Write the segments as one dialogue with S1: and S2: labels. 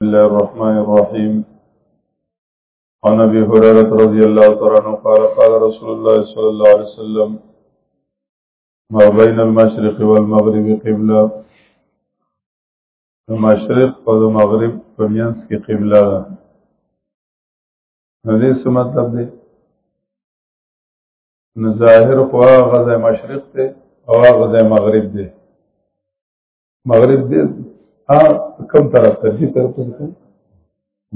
S1: بسم الله الرحمن الرحيم عن ابي هريره رضي الله تعالى عنه قال قال رسول الله صلى الله عليه وسلم ما بين المشرق والمغرب قبله مشرق او مغرب په مینځ کې قبله ده نو دې څه مطلب دی نو ظاهر خو هغه ځای مشرق دی او هغه ځای مغرب دی مغرب دی ها کم طرف ته دي طرف ته کوم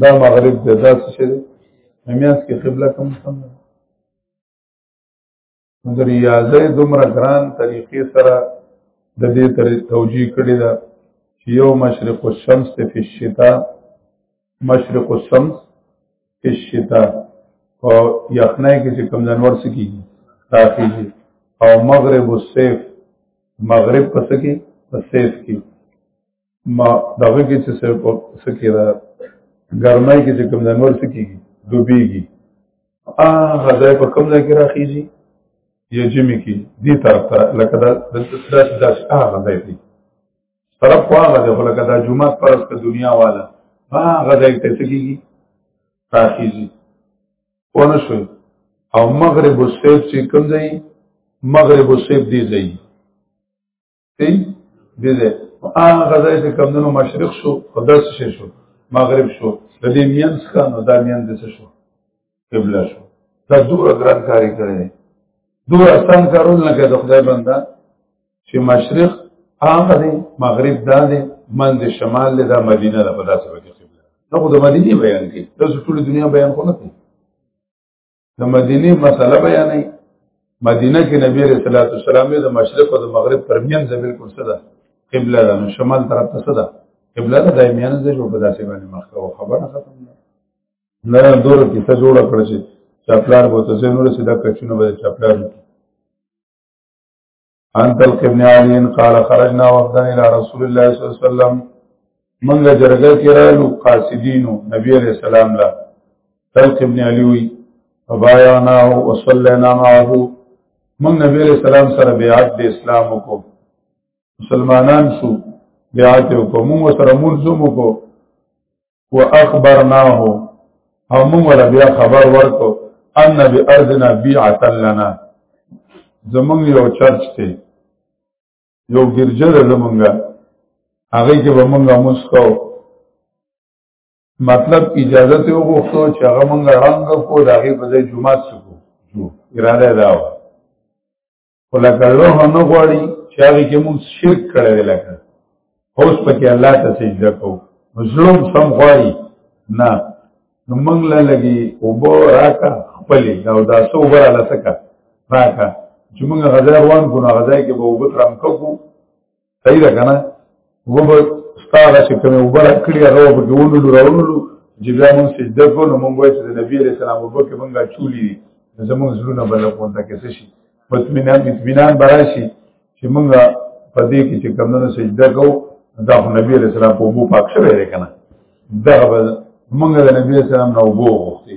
S1: دا مغرب دی دا څه شي میاس کې قبله کم سم ده د ریاضه دومره ګران طریقې سره د دې تر توجیه کړی دا چې یو مشرق الشمس ته په شتا مشرق الشمس فی الشتاء او یخنه کې چې کم جنور سکی راخیږي او مغرب السیف مغرب پس کې پس سیف کې ما دغه کې چې سر په سکی را ګرمای کې چې کم جنور سکی دوبېږي ا غځای په کم ځای کې راخیږي یجمی کې دې طرف ته لکه دا داسې داسې هغه ځای دی طرف خو هغه ده خو لکه دا جومات پر اسکه دنیا والا هغه ځای ته څه کېږي راخېږي پوه نه شوئ او مغرب السیب چې کوم ځای مغرب السیب دی ځای دی دی ځای هغه ځای چې کوم دنو مشرق شو خداس شو مغرب شو د دې مینس کانو دا مین د څه شو قبله شو دا دور ګران کاری کړی دی دور آسان کارون لکه د خدای بنده چې مشرق هغه دی مغرب دا دی من د شمال له مدینه ده په داسې وکړي قبله نو د مدینه بیان کړي تاسو ټول دنیا بیان خو نه کړي د مدینه مسله بیانې مدینه کې نبی رسول الله صلی الله علیه وسلم د مشرق او د مغرب ترمنځ بالکل څه ده قبله ده نو شمال طرف ته څه ده قبله ده دایمه نه جوړ په داسې باندې مخه او خبره ختم ده نه نه دور کې ته جوړ کړ چې چپلار بو ته زنور سي دا کچونه به چپلار ان تل ابن علي قال خرجنا وفدا الى رسول الله صلى الله عليه وسلم منګ جرګه کې رالو قاصدینو نبی عليه السلام لا تل ابن علي وي فبايعنا وصلينا معه من نبی عليه السلام سره بیعت د اسلام وکړو مسلمانان شو بیعت وکړو موږ سره ملزم وکړو و اخبرناه او موږ ولا بیا خبر ورکو ان بارضنا بیعه لنا زمونږ یو چرچ ته یو ګرجه ده زمونږه هغه کې به مونږه مسکو مطلب اجازه ته وغوښتو چې هغه مونږه رنگ کو دا غي په ځای جمعه سکو جو اراده دا و ولکه الله نه غواړي چې هغه کې موږ شرک کړی دی لکه اوس پکې الله ته سجده کو مظلوم سم غواړي نه نو موږ لا لګي او بو راکا خپل دا او دا سو بر الله سکا راکا چې موږ غزا روان کو نه غزا کې به وبترم کو صحیح ده کنه وګور ستاره چې کومه وبره کړی هغه به ګونلو راونلو چې بیا مونږ سجده کوو نو مونږ وایو چې د نبی علیہ السلام وبکه مونږه چولی دي زموږ زړونه بل کوونته کې څه شي مطمئنان اطمینان براشي چې مونږه په دې کې چې کمونو سجده کوو دا خو نبی علیہ السلام په وبو پاک شوی دی کنه دغه مونږ د نبی علیہ السلام نه وبو غوښتي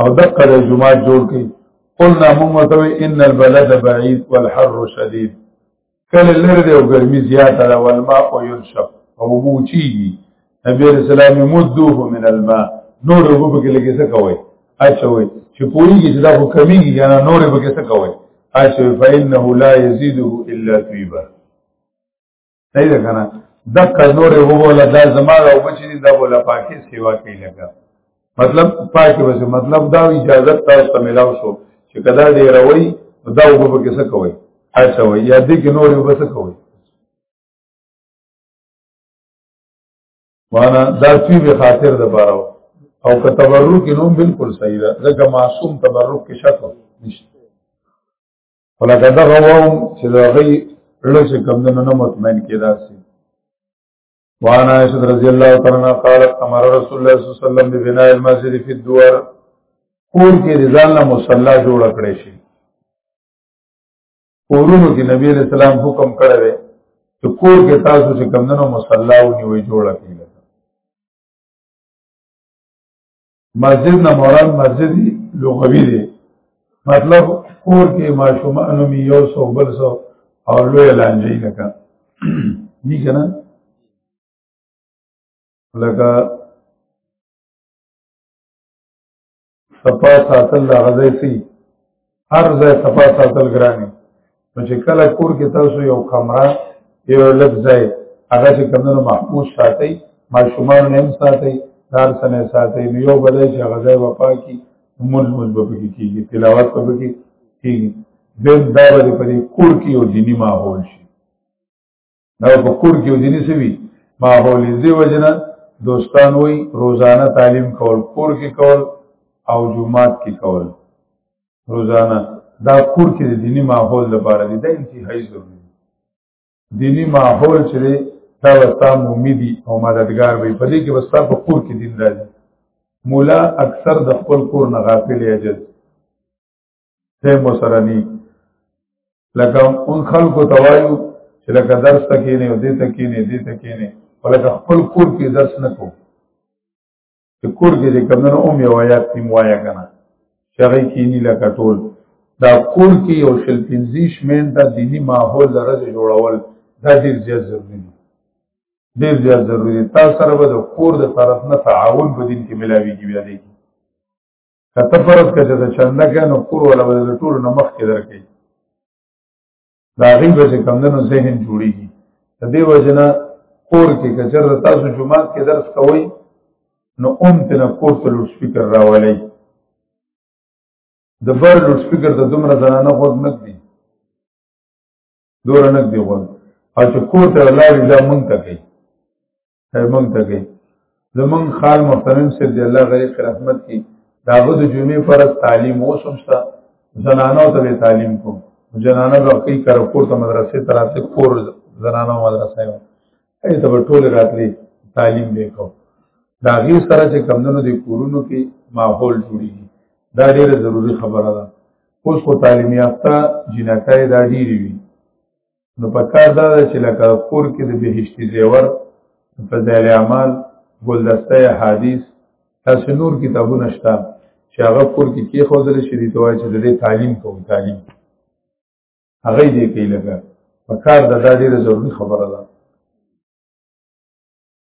S1: او دقه د جمعات جوړ کړي قلنا موږ ورته ان البلد بعيد والحر شديد کله لري دی او ګرمي زیاته ده والماء ينشف او بوچی نبی رسول الله مدوه من الماء نور وګ په کې لګي څه کوي اچوي چې پوریږي چې دا خو کمیږي کنه نور به کې څه کوي اچوي فإنه لا يزيده الا طيبا صحیح ده کنه دک نور هو ولا دا زما او بچی دا ولا پاکي سیوا کوي لګا مطلب پاکي وسه مطلب دا اجازه تاسو ته ملاو شو چې کدا دې روي دا وګ په کیسه کوي اچھا وي یا دې کې نور یو بس کوي وانا دا سی به خاطر د بارو او که تبرک نوم بالکل صحیح ده ځکه معصوم تبرک کې شک نشته ولکه دا غوام چې دا غي له څه کم نه نه مطمئن کېدا سي وانا عائشہ رضی الله تعالی عنها قالت امر رسول الله صلی الله علیه وسلم ببناء المسجد فی الدوار کور کې رضان له مصلا جوړ کړی شي کورونو کې نبی علیہ السلام حکم کړی دی چې کور کې تاسو چې کم نه مصلا ونیوي جوړ کړئ مسجد نه مراد مسجد لغوي دی مطلب کور کې ماشومان مې یو سو بل سو او لوی لانجې لکه دي کنه لکه صفا ساتل د غزې سي هر ځای صفا ساتل ګرانه نو چې کله کور کې تاسو یو کمره یو لږ ځای هغه چې کمونو محفوظ ساتي ماشومان هم ساتي دار سنه ساتي نو یو بل چې هغه ځای وپا کی مول مول به کې کیږي تلاوت به کې کیږي د دا به په کور کې یو دینی ماحول شي نو په کور کې ودینې سوي ماحول دې وجنه دوستان وای روزانه تعلیم کول کور کې کول او جمعات کې کول روزانه دا کور کې د دینی ماحول لپاره دی دا انتهایی ضروري دینی ماحول چې دا وستا امیدي او مددگار وي په دې کې وستا په کور کې دین راځي مولا اکثر د خپل کور نه غافل یې ته مو سره ني لکه اون خلکو توایو چې لکه درس تکې نه دې تکې نه دې تکې نه ولکه خپل کور کې درس نه کو چې کور کې دې کوم نه اوم یو آیات تیم وایا کنه شغې کې نه لکه ټول دا کور کې یو شل پنځیش مین دا دینی ماحول درځ جوړول دا ډیر زیات ضروری دی ډیر زیات ضروری دی تاسو سره به د کور د طرف نه تعاون په دین کې ملاویږي بیا دی کته فرض کچه د چنده کې نو کور ولا ول ټول نه مخ کې درکې دا غي به کم نه نو ذهن جوړيږي د دې وجنه کور کې کچر تاسو جمعات کې درس کوئ نو اون تنه کور ته لوډ سپیکر راولئ د بر لوډ سپیکر ته دومره زنانه غوږ نه دی دور نه دی غوږ او چې کور ته لاړ دا مونږ ته کوي مونږ ته کوي زمونږ خال محترم صاحب دی الله غریق رحمت کی داغه د جمعې فرض تعلیم اوسم ستا زنانو ته تعلیم کوم جنانه به کوي کرپور ته مدرسې ته راتلې کور زنانو مدرسې و اې ته ټول راتلې تعلیم به کو دا غي سره چې کمندونو دي کورونو کې ماحول جوړیږي دا ډیره ضروری خبره ده اوس خو تعلیم یافته جنکای دا ډیری وي نو په کار دا ده چې لکه کور کې د بهشتي زیور فضایل اعمال ګلدسته حدیث تاسو نور کتابونه شته چې هغه کور کې کې خوذل شي دي توای چې د دې تعلیم کوم تعلیم هغه دې کې لګا په کار د دا ډیره ضروری خبره ده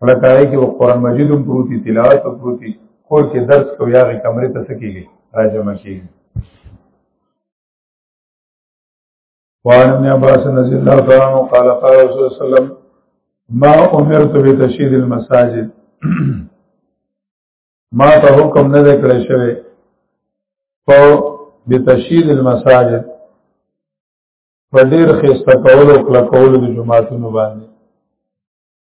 S1: ولکای کې قرآن مجید هم پروتي تلاوت هم پروتي کور کې درس کو یاغه کمرې ته سکیږي راځم کېږي وعن ابن عباس رضی الله تعالی عنہ قال قال رسول الله صلی الله علیه وسلم ما امرت بتشييد المساجد ما ته حکم نه کړی شوی په بتشييد المساجد په ډیر خسته کولو کله کولو د جمعاتونو باندې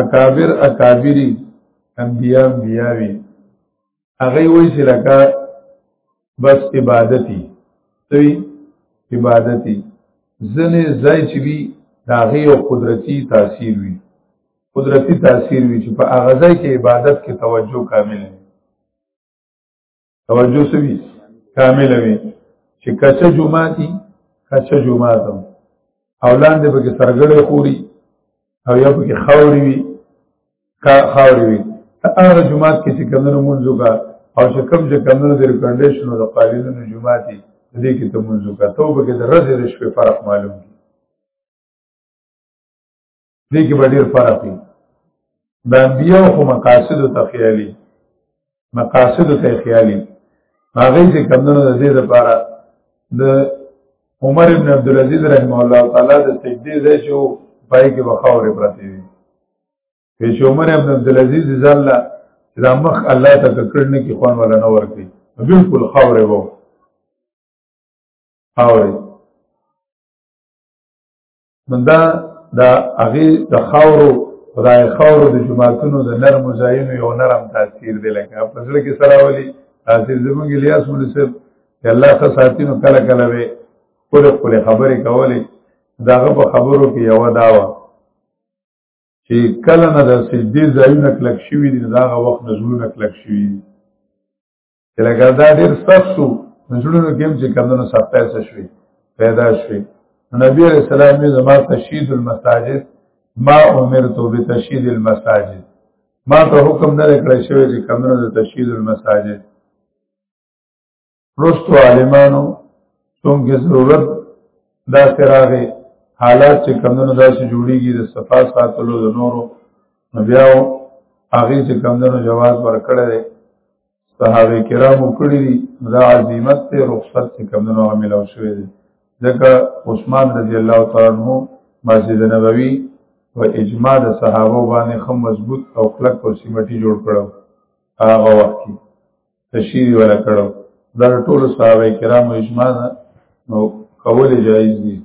S1: اکابر اکابری انبیاء انبیاوی هغه وای چې لکه بس عبادتي دوی عبادتي ځنې ځای چې وي د هغې یو قدرتي تاثیر وي قدرتي تاثیر وي چې په هغه ځای کې عبادت کې توجه کامل وي توجه سوي کامل وي چې کچه جمعاتي کچه جمعاتم اولان دې پکې سرګړې خوري او یا پکې خاوري وي کا خاوري وي هغه جمعات کې چې کمنو منځو کا او چې کم چې کمنو د ریکمنډیشن او د قالینونو جمعاتي دې کې ته منځو کا توبه کې د رزې د شپې فرق معلوم دې کې به ډېر فرق وي د انبیاء خو مقاصد ته خیالي مقاصد ته خیالي هغه چې کمندونو د دې لپاره د عمر ابن عبد العزيز رحمه الله تعالی د سجدي ځای چې پای کې وخاورې پراته وي چې عمر ابن عبد العزيز ځل دا مخ الله ته کړنه کې خوان ولا نه ورکړي بالکل خاورې وو خاورې نو دا د هغې د خاورو خدای خاورو د جماعتونو د نرمو ځایونو یو نرم تاثیر دی لکه په زړه کې سره ولي تاثیر زموږ الیاس مولوي صاحب چې الله ښه ساتي نو کله کله به خپلې خپلې خبرې کولې د هغه په خبرو کې یوه دا وه چې کله نه د سجدې ځایونه کلک شوي دي نو د هغه وخت نه زړونه کلک شوي دي لکه دا ډېر سخت شو نجونو کې هم چې کمونو سختای څه شوي پیدا شوي نبی علیہ السلام یې زما تشهید المساجد ما امرت بتشهید المساجد ما ته حکم نه کړی شوی چې کمونو د تشهید المساجد رستو عالمانو څنګه ضرورت دا سراغه حالات چې کمونو دا چې جوړیږي د صفا ساتلو د نورو نو بیا هغه چې کمونو جواز ورکړی صحابه کرامو کړی دي دا عظمت ته رخصت چې کمنو عامل او شوی دي ځکه عثمان رضی الله تعالی عنہ مسجد نبوي و اجماع د صحابه باندې خو مضبوط او کلک او سیمټي جوړ کړو هغه وخت کې تشریح ولا کړو دا ټول صحابه کرامو اجماع نو کول جایز دي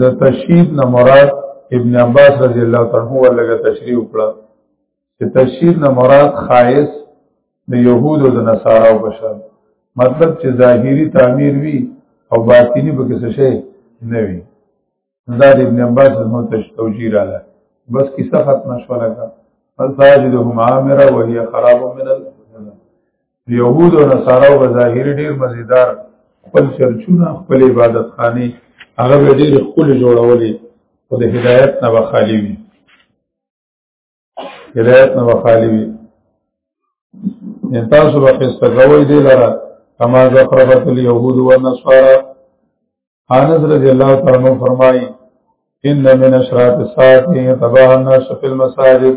S1: د تشهید نه مراد ابن عباس رضی الله تعالی عنہ ولګه تشریح وکړه چې تشهید نه مراد خایس د يهود او د نصارا او بشر مطلب چې ظاهری تعمیر وی او باطینی به څه شي نه وی دا د ابن عباس نو توجیه رااله بس کیسه ختمه شو لګا فساجدهم عامره وهي خراب من الجنه يهود او نصارا او ظاهر ډیر مزیدار خپل چرچونه خپل عبادت خانه هغه ډیر خپل جوړولې او د هدایت نه وخالی وي هدایت نه وخالی وي ان تاسو به استغوي دی لره کما زخربت اليهود والنصارى انس رضی الله تعالی عنہ فرمایي ان من اشراط الساعه تباہ الناس في المساجد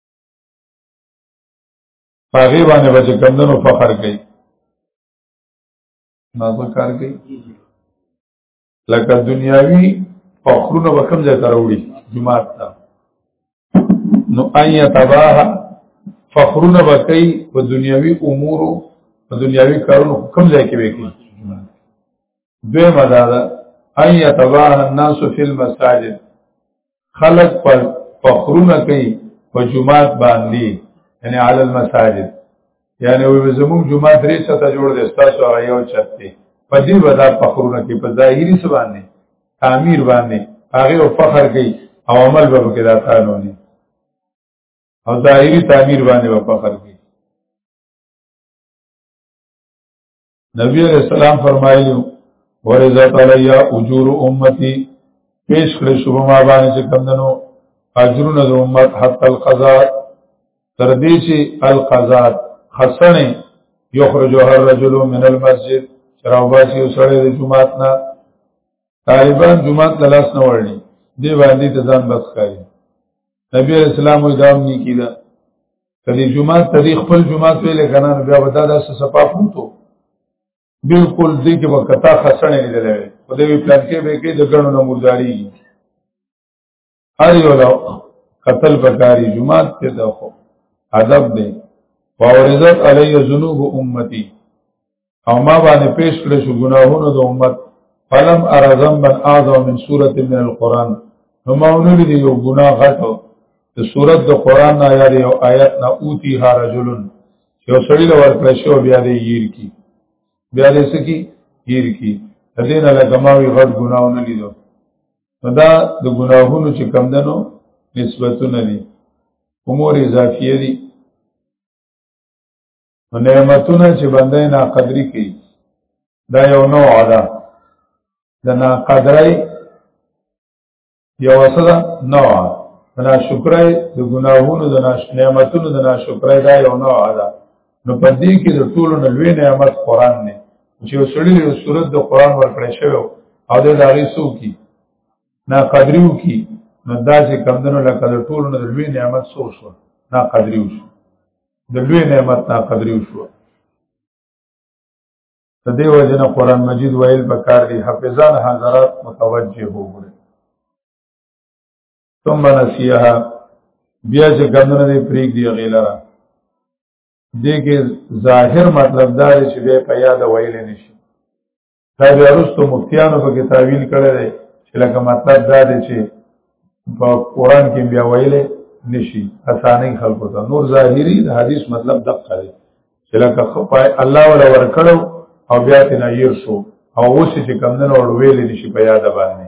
S1: پاغي باندې بچ کمندونو فخر کوي نازو کار کوي لکه دنیاوی فخرونه به کم ځای ته راوړي جماعت ته نو ایا تباه فخرونه به کوي په دنیاوی امورو په دنیاوی کارونو کم ځای کې وکړي دوی مدادا ان يتباه الناس في المساجد خلق پر فخرونه کوي په جمعات باندې یعنی علی المساجد یعنی وی زموږ جمعه درې چته جوړ دي تاسو هغه یو چته په دې ودا فخرونه کوي په ظاهري څه باندې تعمیر باندې هغه او فخر کوي او عمل به کې دا قانوني او ظاهري تعمیر باندې په فخر کوي نبی علیہ السلام فرمایلی ورزت علی اجور امتی پیش کړی شو ما باندې چې کمندنو اجرونه د امت حتی القضاء تر دې چې القضاء حسنه یخرج هر رجل من المسجد چراو باسی او سړی د جمعات نه طالبان جماعت ته لاس نه وړي دی باندې ته ځان بس کوي نبی اسلام وې دام نه کیدا کله جماعت ته خپل جماعت ویل کنه بیا ودا داسې صفاف وته بالکل دې کې وکتا خسنې لیدلې په دې پلان کې به کې د ګڼو نموداري هر یو له قتل پکاري جمعات ته ده خو ادب دی فورزت علی ذنوب امتی او ما باندې پیش کړ شو ګناهونو د امت فلم ارى ذنبا اعظم من سوره من القران نو ما ونلې دی یو ګناه غټو د سوره د قران نه یاري او آیات نه اوتی ها رجلن یو سړی له ورکړ شو بیا دې ییر کی بیا دې سکی ییر کی دین له کماوی غټ ګناونه لیدو دا د ګناهونو چې کم دنو نسبتونه دي امور اضافیه دي نعمتونه چې بنده نه قدرې کوي دا یو نوع ده د نه قدرې یو اصله نوع د نه شکرې د ګناهونو د نه نعمتونو د نه شکرې دا یو نوع ده نو په دې کې د ټولو نه لوی نعمت قران دی چې وسړي یو صورت د قران ورکړې شوی او د داغي سو کی نا قدریو کی نو دا چې کمندونو لکه د ټولو نه لوی نعمت سو شو نا قدریو شو د لوی نعمت نا قدریو شو د دې وجه نه قران مجید ویل پکار دی حافظان حضرات متوجه وګړي ثم نسيها بیا چې کمونه دې پریک دی غیلره دې کې ظاهر مطلب دا دی چې بیا په یاد ویل نشي دا بیا وروسته مفتیانو په کې تعویل کړی دی چې لکه مطلب دا دی چې په قران کې بیا ویل نشي اسانه خلکو ته نور ظاهری د حدیث مطلب دقه دی چې لکه خپای الله ولا ورکړو او بیا تنه یې شو او اوس چې کمندنه ور ویل نشي په یاد باندې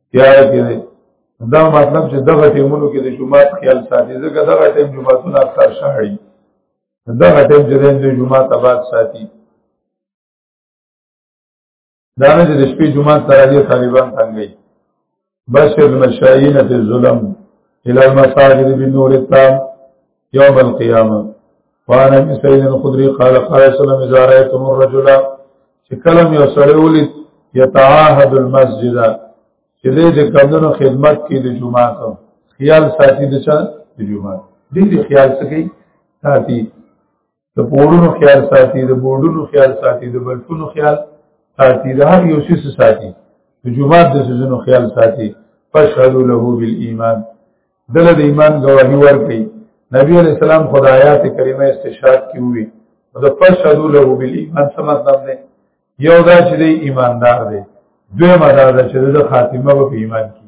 S1: تیار کړي دا مطلب چې دغه ټیمونو کې د جمعات خیال ساتي ځکه دغه ټیم جمعاتونه اکثر شاړي دغه ټیم چې د جمعات آباد ساتي دا نه چې د شپې جمعات سره دي طالبان څنګه بشر المشایین فی الظلم الى المساجد بالنور التام یوم القیامه قال ابن سعید الخدری قال قال سلام اذا رايتم الرجل چې کلم یو سړی ولید یتعاهد المسجد چې دې د کمنو خدمت کې د جمعه ته خیال ساتي د چا د جمعه دې خیال سکی ساتي د پورونو خیال ساتي د بورډونو خیال ساتي د بلفونو خیال ساتي د هر یو شي ساتي د جمعات د سيزونو خیال ساتي فشهدوا له بالایمان دله د ایمان گواهی ورکړي نبی علیہ السلام خدایات کریمه استشهاد کی وی او د فشهدوا له بالایمان څه مطلب دی یو دا چې ایماندار دی دوی مدار چې د خاتمه په ایمان کې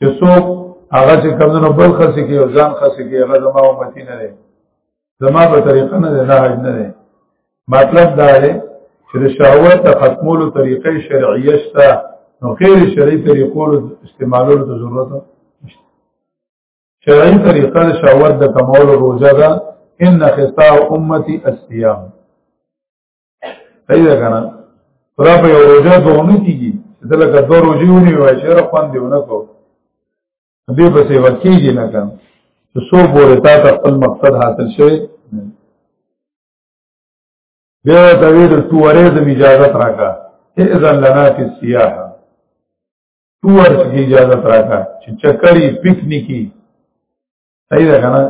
S1: چې څوک هغه چې کمونو بل خسي کې او ځان خسي کې هغه زما امتی نه دی زما په طریقه نه دی نه حج نه دی مطلب دا دی چې د شهوت د ختمولو طریقې شرعیه شته نو غیر شرعي طریقو استعمالولو ته ضرورت نشته شرعي طریقه د شهوت د کمولو روزه ده ان خصاء امتي الصيام صحیح ده کنه خدا په یو روزه ته ونه کیږي چې لکه دوه روزي ونی وای چې را خوان دیونه کو به په څه وکیږي نه کنه چې سو پورې تا ته خپل مقصد حاصل شوی بیا ته ویل تو ورې د اجازه راکا اذن لنا فی السیاحه تو ورڅ کی اجازه راکا چې چکرې پکنیکی صحیح ده کنه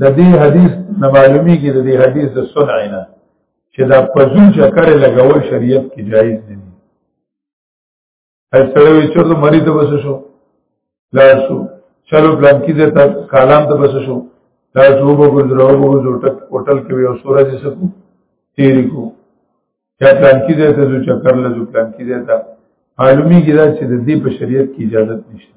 S1: د دې حدیث نه معلومی کې د دې حدیث د صنع نه چې دا پزون چې کړه لګول شریعت کې جایز نه دي ایسره وی چې د مریض بس شو لا شو چلو پلان کې ده تک کالام ته بس شو لا شو به ګذرو به ګذرټک هوټل کې یو سورج سکو تیری کو یا پلان کې ده ته جو چکر له جو پلان کې ده ته معلومی کې دا چې د دې په شریعت کې اجازه نشته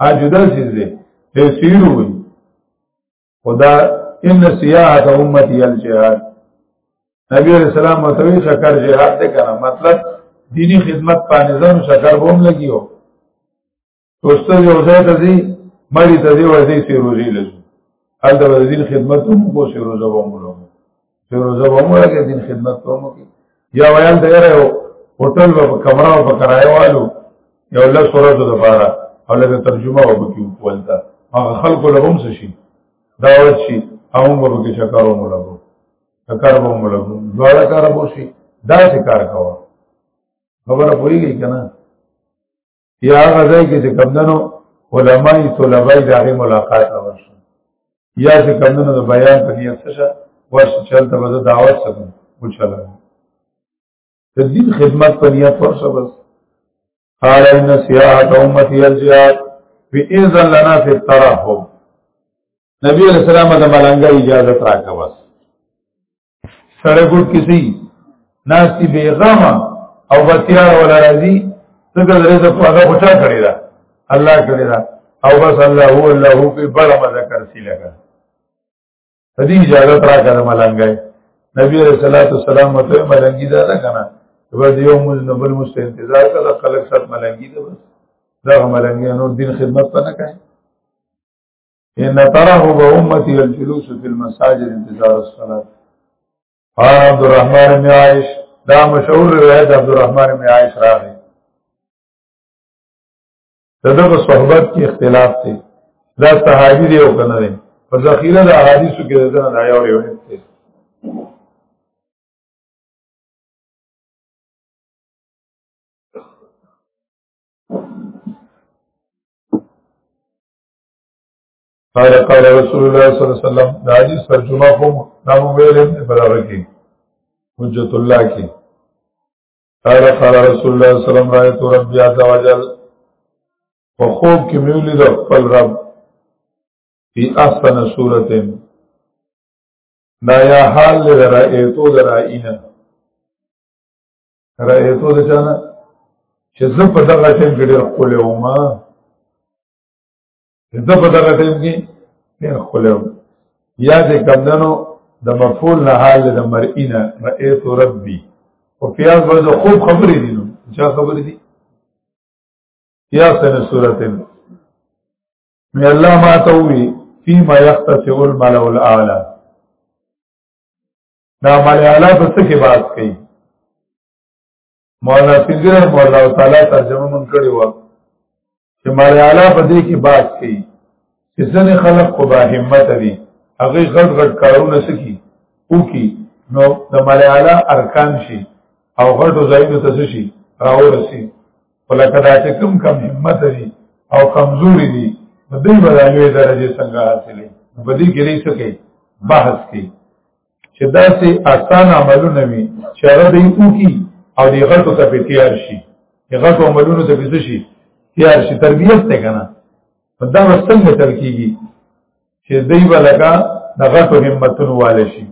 S1: اجدا سیز دی دی سیرو وی خدا ان سیاحت امتی الجهاد نبی علیہ السلام متوی شکر جهاد دی کنه مطلب دینی خدمت په نظام شکر بوم لګیو توسته یو ځای ته دی مری ته دی ورځي سیروزی لږ هلته د دین خدمت هم کو سیروزه بوم لګو چې روزه به موږ کې دین خدمت کوو کې یا ویل دی راو هوټل به کمره او کرایه والو یو له سره د لپاره او له ترجمه او بکی ولدا هغه خلکو له هم شي دعوت شي هغه به کې چکرو مولګو چکر به مولګو دواړه کار به شي دا څه کار کوه خبره پوریږي کنه یا غځای کې چې کمندنو علماي طلبای د هغه ملاقات ورشي یا چې کمندنو د بیان په نیت څه ورش چلته به دعوت سره وچلا د دین خدمت په نیت ورشه بس قال ان سیاحت امتی الجهاد فی اذن لنا فی الترحم نبی علیہ السلام د ملنګ اجازه راکوس سره ګډ کسی ناستی بیغاما او بتیار ولا راضی څنګه درې د پاګه پټا کړی دا الله کړی دا او بس الله هو الله هو په بڑا مزه کرسی لگا دې اجازه ترا کړه ملنګای نبی رسول الله صلی الله علیه وسلم ته ملنګی دا نه کنه ور دیو موږ نو بل مست انتظار کړه خلک سات ملنګی دا بس دا ملنګی نو دین خدمت پنه کوي ان تراه به امتی الجلوس فی المساجد انتظار الصلاه قال عبد الرحمن بن عائش دا مشهور روایت عبد الرحمن بن عائش راغی دغه صحبت کې اختلاف دی دا صحابي دی او کنه دی په ذخیره د احادیثو کې دغه دا یو روایت دی قال قال رسول الله صلی الله علیه وسلم دا حدیث ترجمه کوم نام ویل ابن براغه کې حجت الله کې قال قال رسول الله صلی الله علیه وسلم رایت ربی عز وجل په خوب کې مې ولید خپل رب فی احسن صورت دا یا حال لرایتو دراینا رایتو د چانه چې زه په دغه ټیم کې ډېر خپل ومه زه په دغه ټیم کې ډېر ښکلی وم یا د کمدنو د مفعول نه حال د مرئی نه رئیس ربي او پیاز به د خوب خبرې دي نو چا خبرې دي یا سنه صورت نو الله ما ته وی فيما يختصر الملأ الاعلى دا ملأ اعلی په څه کې بحث کوي مولانا سیندی رحم الله تعالی ترجمه مون کړی و چې مال اعلی په دې کې باس کړي چې ځنې خلق خو با همت دي هغه غټ غټ کارونه سکی او کی نو د مال اعلی ارکان شي او غټو ځایونو ته شي راورسي ولکه دا چې کم کم همت دي او کمزوري دي په دې بدلوي درجه څنګه حاصلې په دې کې لري څه کې بحث کې چې دا سي آسان عملونه وي چې هغه دې وکي او دې غټو ته په تیار شي دې غټو عملونو ته به شي تیار شي تربیت ته کنه دا څنګه تل کیږي چې دې ولکا د غټو همتونو والي شي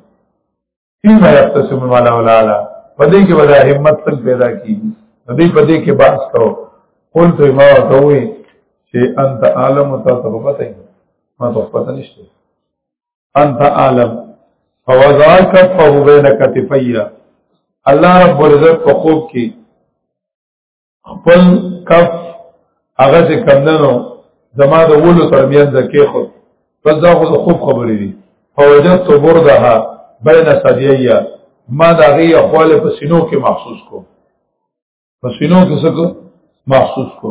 S1: فيما يقتسم المالا والعلا پدې کې ولا همت تل پیدا کیږي دې پدې کې باس کو قول ته ما ته وي چې انت عالم او تاسو په پته ما ته پته نشته انت عالم فوضع کفه بین کتفیا الله رب العزت په خوب کې خپل کف هغه چې کمندنو زما د ولو ترمنځ کې خو پس دا خو خوب خبرې دي فوجدت بردها بین صدییا ما دا غي خپل په سینو کې محسوس کو په سینو کې څه محسوس کو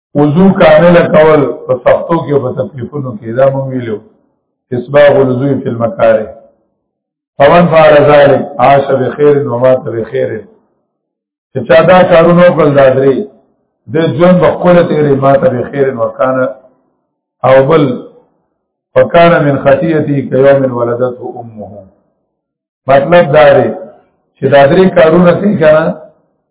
S1: وضو کامل کول په سختو کې په تکلیفونو کې دا مونږ ویلو اسباغ الوضو فی المکاره فمن فعل ذلك عاش بخير ومات بخير چې چا دا کارونه وکړ دا درې د ژوند په خپل تیرې ماته به خیر وکانه او بل وکانه من خطیته کيوم ولدته امه مطلب دا دی چې دا درې کارونه کوي کنه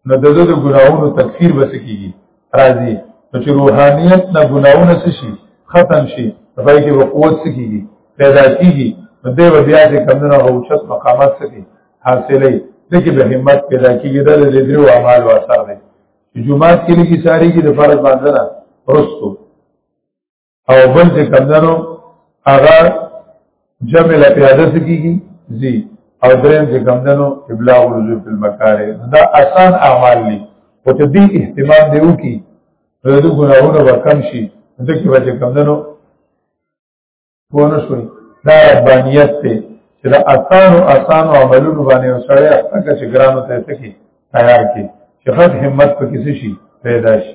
S1: نو د دې ګناوونو تکفیر بس کیږي راځي نو چې روحانيت نه ګناوونه شي ختم شي پای کې وقوت کیږي پیدا کیږي نو دی بیا دې کمنه غوچت مقامات سکی حاصلې دغه به همت پیدا کیږي د دې درو اعمال واسره دی جمعه کې لګي ساری کې د فرض باندې نه ورستو او بل چې کمدنو هغه جمع له پیاده سکیږي زی او دریم چې کمدنو ابلاغ الرجوع فی المکاره دا آسان اعمال دي او ته دې اهتمام دی وکي نو د ګناهونو به کم شي ځکه به چې کمدنو پونه شوي دا ربانیت دی چې دا آسان او آسان عملونو باندې وسړی هغه چې ګرانو ته سکی تیار کی چې خد همت په کسی شي پیدا شي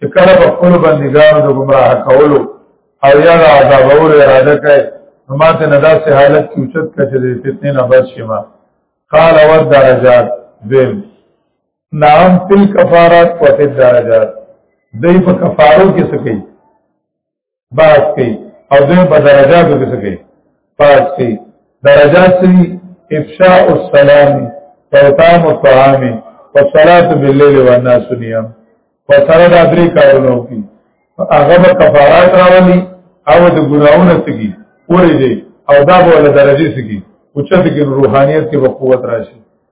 S1: چې کله په خپل بندګانو د گمراه کولو او یا د عذابولو اراده کوي نو ماته نه داسې حالت کې اوچت کړه چې د فتنې نه بچ شم قال ور درجات دویم نام تل کفارات و تل درجات دی په کفارو کې څه کوي باز کوي او دوی په درجاتو کې څه کوي باز کوي درجات سری افشاء السلام توتام الطعام والصلاة بالليل والناس نيام وسره دا درې کارونه کوي هغه به کفارات راولي او د ګناونو سګي پوری دی او دا به له درجه سګي اوچته کې روحانيت کې به قوت راشي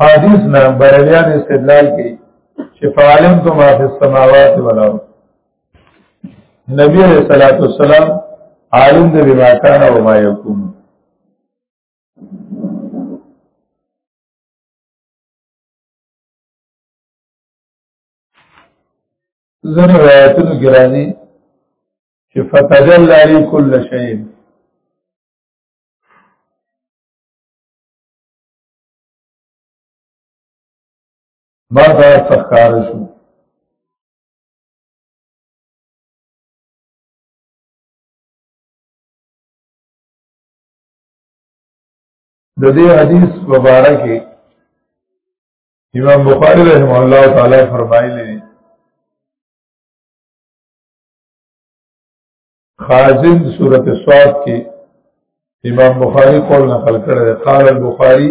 S1: حدیث نه بریلیان استدلال کوي چې فعلم تو ما فی السماوات والارض نبی علیہ الصلوۃ والسلام عالم دې بما کان او ما یکون زن روایتونو کې راځي چې فتجل علی کل شیء ما دا څخکار شو د دې حدیث مبارک امام بخاری رحم الله تعالی فرمایلی خازن سورت سواد کې امام بخاری قول نقل کړی دی قال البخاری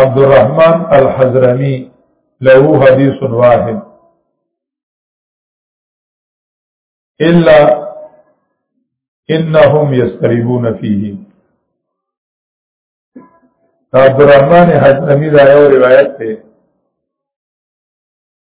S1: عبد الرحمن الحضرمی له حدیث واحد الا انهم یستریبون فیه عبد الرحمن حضرمی دا یو روایت دی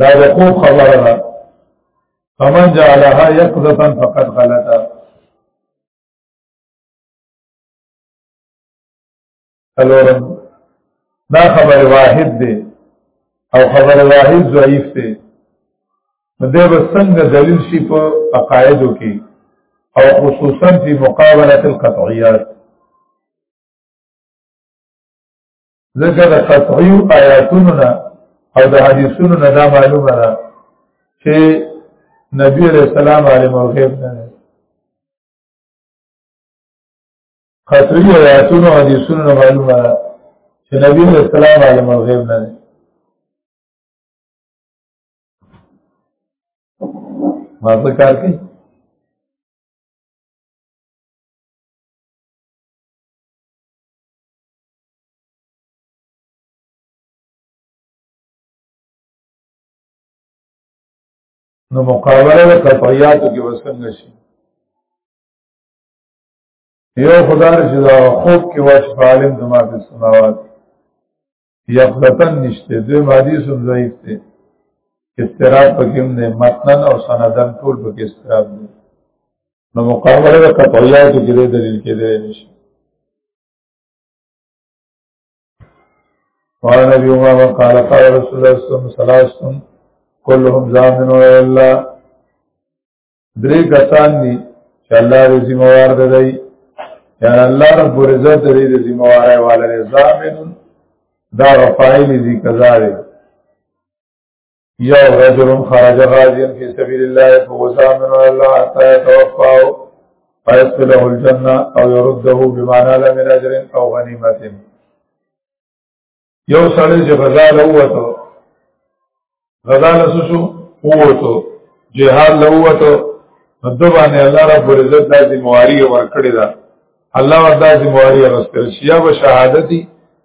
S1: دا د خوب خبره ده فمن جعلها يقظه فقد غلطه الورم دا خبر واحد دی او خبر واحد ضعیف دی نو دی به څنګه دلیل شي په عقایدو کې او خصوصا په مقابله القطعیات ځکه د قطعي آیاتونو نه او د حدیثونو نه دا معلومه ده چې نبی علیہ السلام عالم الغیب نه دی قطعي آیاتونو او حدیثونو نه معلومه ده چې نبی علیہ السلام عالم الغیب نه دی ما څه کار کوي نو مقابله د کفریاتو کې وسنګ شي یو خدای چې دا خوب کې واش عالم د ما په سماوات یقلتن نشته د حدیث ضعیف دی استراب پکې هم نه متن او سندن ټول پکې استراب دی نو مقابله د کفریاتو کې دلیل کې دی نشي قال نبی عمر قال قال رسول الله صلی الله علیه وسلم كلهم ضامن ولا الله درې کسان دي چې الله دې ذمہ وار دی یا الله رب عزت دې ذمہ وار دی والے ضامن دا غفایل دي کذالک یو رجل خرج غازیا فی سبیل الله فوسامن الله حتى يتوفاه فيسله الجنه او يرده بما نال من اجر او غنیمت یو سړی چې غزا له وته غزا له شو وته جهاد له وته نو باندې الله رب عزت د ذمہواری ورکړی دا الله وردا ذمہواری راستل شیا به شهادتي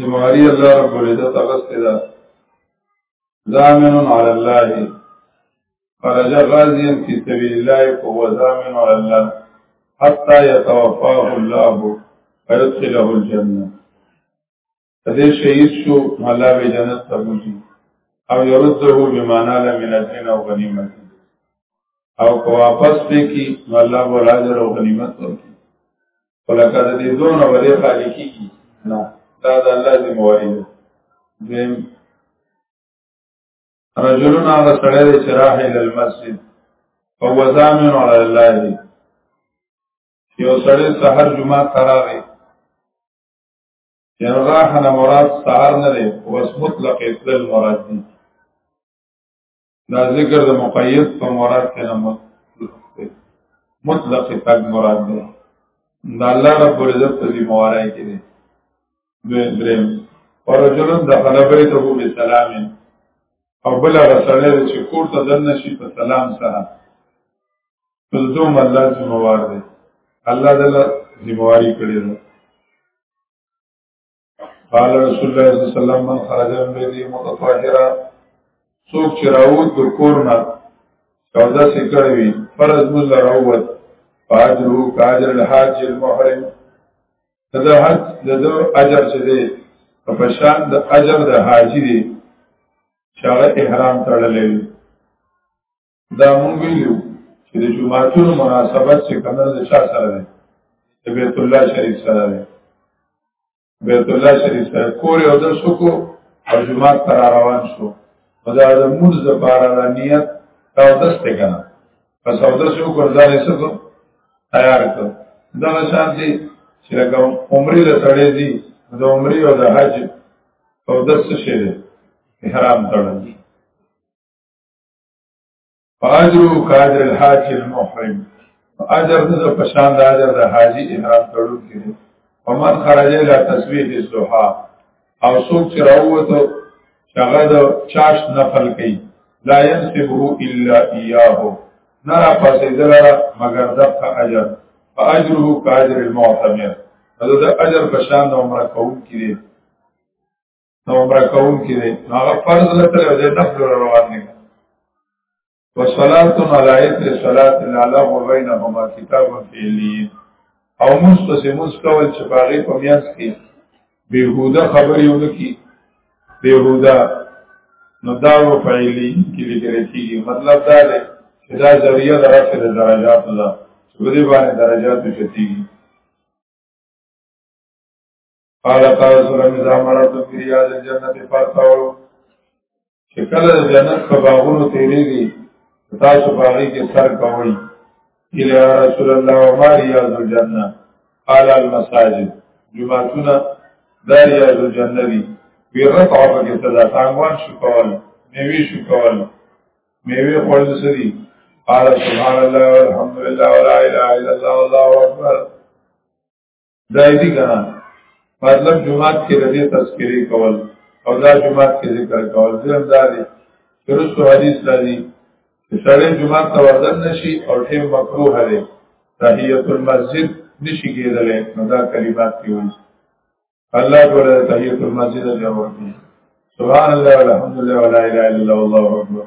S1: ذمہاری اللہ رب العزت اغسطی دا ضامن علی اللہ خرج غازیا فی سبیل اللہ فهو ضامن علی اللہ حتی یتوفاه اللہ فیدخله الجنہ فدې شهید شو الله به جنت ته بوزي او يرده بمانا له من اجر او غنیمت او کو واپس دې کی الله به راځي او غنیمت ورکړي ولکه د دې دونه ولې خالي کیږي نه دا د الله ذمہ واري ده دیم رجلنا هغه سړی دی چې راح ال المسجد او وزامن علی الله دی یو سړی سحر جمعه تراغه یعنی راح نه مراد سحر نه دی وس مطلق اطلاق مراد دی دا ذکر د مقید په مراد کې نه مطلق تک مراد دی دا الله رب العزت په ذمہ وارای کې دی دوی دریم ورجلن دخل بیته بسلام او بل رسول چې کور ته دنه شي په سلام سره فلزوم الله ذمہ وار دی الله دې ذمہ واری کړی دی قال رسول الله صلی الله علیه وسلم من خرج من بیته متطهرا څوک چې راووت د کور نه سودا سي کړی وي فرض مز راووت فاجرو کاجر الحاج المحرم دا حج د اجر چې دی په شان د اجر د حاجی دی چې هغه احرام تړلې دا مونږ ویلو چې د جمعاتونو مناسبت چې کله د چا سره ده د بیت الله شریف سره ده بیت الله شریف سره کور او د سکو او جمعات پر روان شو دا د موږ د بارا د نیت او دسته کنه پس او دسه کو ځان یې سکو تیار کړ دا شان دي چې لکه عمرې له سړې دي د عمرې او د حج او دسه شه احرام تړل فاجرو قادر الحاج المحرم اجر د پشان د اجر د حاجی احرام تړو کې ومن خرج الى تسبيح الضحى او څوک چې راوته هغه د چاش نفل کوي لا ينسبه الا اياه نه را پاسې دلاره مگر دغه اجر فاجره قادر المعتمر دا د اجر پشان د عمره کوم کې نو عمره کوم کې دی هغه فرض لته او د نفل روان دی وصلات علی اثر صلات علی وبینهما کتاب فعلی او مستسی مس کول چې باغې په میاس کې بیهوده خبرې ونکي بیهوده نو دا و فعلی کې لیکل کېږي مطلب دا دی چې دا ذریعہ د رفع درجات ده په دې باندې درجات چتیږي قال قال رسول الله اذا مرت في رياض الجنه فارتعوا چې کله جنت په باغونو تیریږي تاسو باغی کې سر کوي الى رسول الله وما رياض الجنه قال المساجد جمعتنا دا رياض الجنه دي وی رفع پکې صدا تانګوان شو کول میوي شو کول میوي خپل سری قال سبحان الله والحمد لله ولا اله الا الله والله اکبر دایدی کنا مطلب جمعات کې ردی تذکری کول او دا جمعات کې ذکر کول زم دا دی درست حدیث راځي چې سړی جمعات ته وردن نشي او ټیم مکروه دی تحیت المسجد نشي کېدلې نو دا کلمات کې وایي الله تعالی تحیت المسجد اجر ورکړي سبحان الله والحمد لله ولا اله الا الله والله اکبر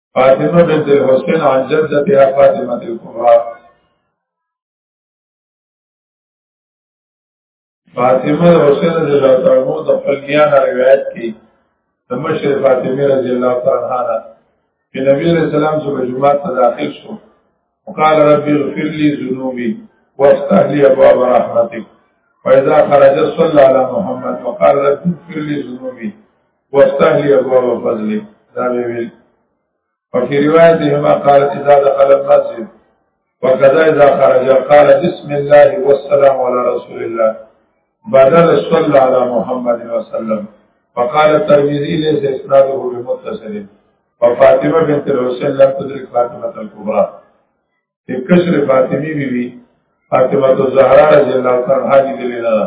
S1: فاطمه بنت الحسين عن جدتها فاطمه الكبرى فاطمه حسین رضی الله تعالی عنہ د خپل نیا روایت کړي د مشر فاطمه رضی الله تعالی عنها چې نبی رسول الله صلی الله علیه وسلم ته جمعه ته داخل شو وقال رب اغفر لي ذنوبي وافتح لي ابواب رحمتك فاذا خرج صلى على محمد وقال رب اغفر لي ذنوبي وافتح لي ابواب فضلك وفي روايتهما قال اذا دخل المسجد وكذا اذا خرج قال بسم الله والسلام على رسول الله بدل صلى على محمد وسلم فقال الترمذي ليس اسناده بمتصل او فاطمه بنت رسول الله تدرک فاطمه الکبرى د کشر فاطمی بی بی فاطمه الزهرا رضی الله تعالی عنها دې لیدا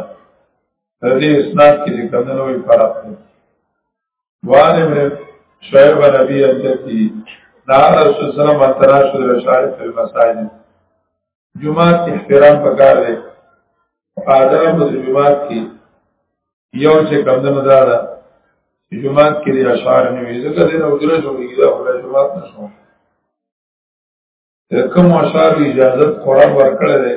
S1: د دې اسناد کې د کمنو وی فرق دی وان ابن شعیب نبی اجتی نار رسول الله صلی الله علیه وسلم تراش در شارف المساجد جمعات احترام پکار دی آداب په جمعات کې یو چې کم نه مزه ده جمعات کې لري اشعار نه وي ځکه دې نو درې جوړیږي دا خدای جمعات نه شو کوم اشعار اجازه قرآن ورکړل دی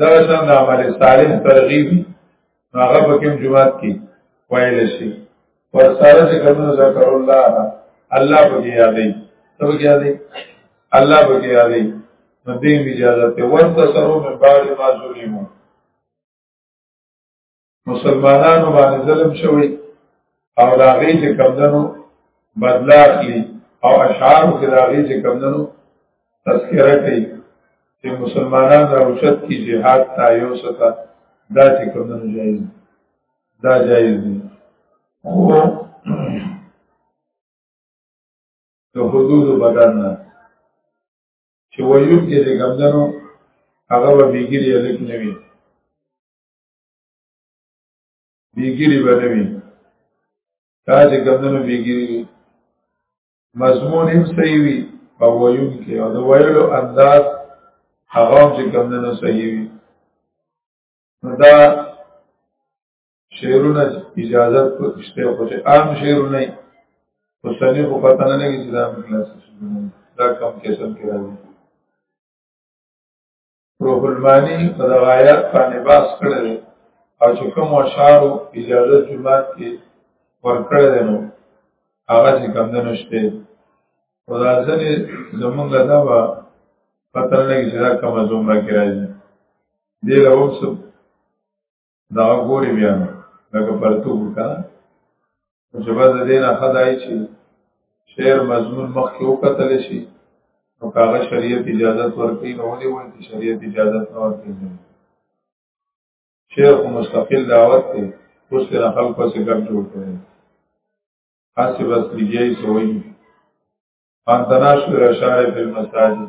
S1: دا شان د عمل صالح ترغیب هغه په کوم جماعت کې وایل شي پر سره چې کوم ذکر الله الله په کې یادې ته په کې یادې الله په کې یادې نو دې اجازه ته ورته سره مې باندې ما ظلمو مسلمانانو باندې ظلم شوی او دا غي چې کمندنو بدلا اخلي او اشعار کې دا غي چې کمندنو تذکرہ کوي چې مسلمانان راوچت کی جهاد تا یو ستا دا چې کمندنو جایز دا جایز دی خو د حدود بدن نه چې ویل کې د ګمدنو هغه به بیګری الک نه وي بیګری بنوي دا چې ګندنو بیګری مضمون هم صحیح وي په ویون کې او د ویلو انداز هغه چې ګندنو صحیح وي نو دا شعرونه اجازه کو اشته خو چې عام شعرونه او سنې خو پته نه لګي چې دا کلاس دا کم قسم کې راځي روح المانی په دغه آیات باندې باس کړل او چې کوم اشعارو اجازه جمعات کې ورکړل نو هغه چې کم نه نشته او دا ځنې زمونږ دا به پته نه لګي چې دا کومه زمره کې راځي دې له اوسه دا ګوري بیا لکه پرتو وکړه چې بعد دې نه خدای چې شعر مضمون مخ کې وکتل شي نو کاغه شریعت اجازه ورکړي نو ولې وایي چې شریعت اجازه نه ورکړي شعر خو مستقل دعوت دی اوس تر خلکو پسې ګډ جوړ کړي خاصه بس لګي سوي ان تناشر شاعر په مساجد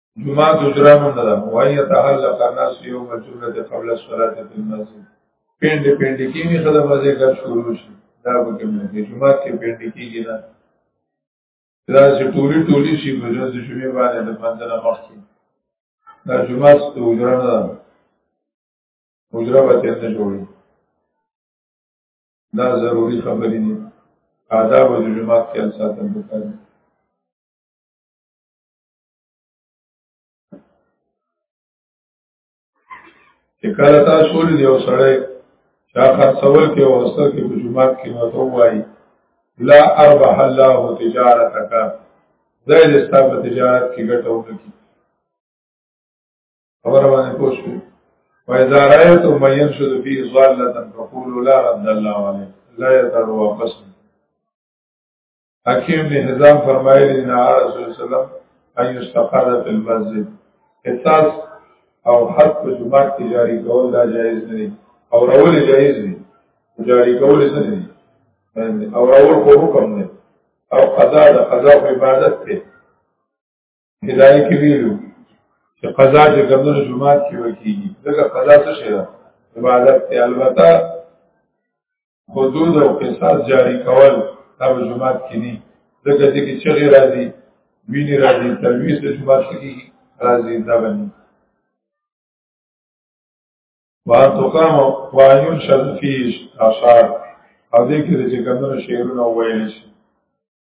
S1: جمعه د جرام نه ده وای ته الله کنا سیو مجمله د قبل صلات په مسجد پند پند کې می خدای په دې کار شروع شي دا به کې مې جمعه کې پند کېږي نه دا چې ټولي ټولي شي په ورځ شومې باندې د پندنه مخکې دا جمعه ست وجره نه ده وجره به تنه جوړي دا ضروری خبرې دي آداب د جمعه کې ساتل پکار دي چې کله تاسو ول دی او سړی چا خرڅول کې او استر کې په جمعات کې نو ته وایي لا اربح الله تجارتک زای دې ستاسو تجارت کې ګټه وکړي خبره باندې پوښتنه وإذا رأيتم من ينشد فيه ضالة فقولوا لا رد الله عليه لا يتر واپس حکیم بن حزام فرمایلی نه رسول الله ان یستقاد فی المسجد احساس او حد په جمعات کې جاری کول دا جایز نه دي او راول جایز دي جاری کول څه نه دي او راول خو حکم نه او قضا د قضا په عبادت کې هدايه کې ویلو چې قضا چې کمنو جمعات کې وکیږي دغه قضا څه شي ده عبادت ته البته حدود او قصاص جاری کول دا جمعات کې دي دغه دې کې چې راځي ویني راځي تلويز ته جمعات کې راځي دا باندې وان تقام وایون شذفی اشعار او دې کې چې کمنو شعرونه ویل شي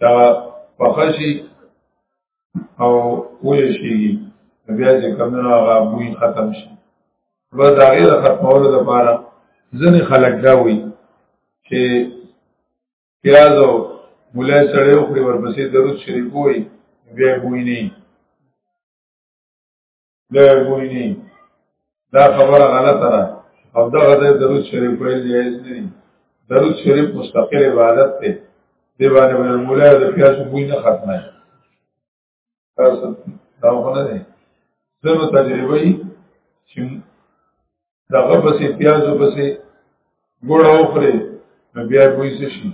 S1: دا پخشي او وې شي بیا چې کمنو هغه بوی ختم شي بس دا غیر ختمولو لپاره ځنې خلک دا وي چې پیاز او مولای سړی وخوري ورپسې درود شریف وي بیا بوی نه دا کوئی نه دا خبره غلطه ده او دا غزه درود شریف ویل جایز نه دي درود شریف مستقل عبادت دی دی باندې باندې مولا د پیاسو بوی نه ختمه تاسو دا ونه دي زمو تجربه یې چې دغه پسې پیازو پسې ګوړ او خره نو بیا کوی څه شي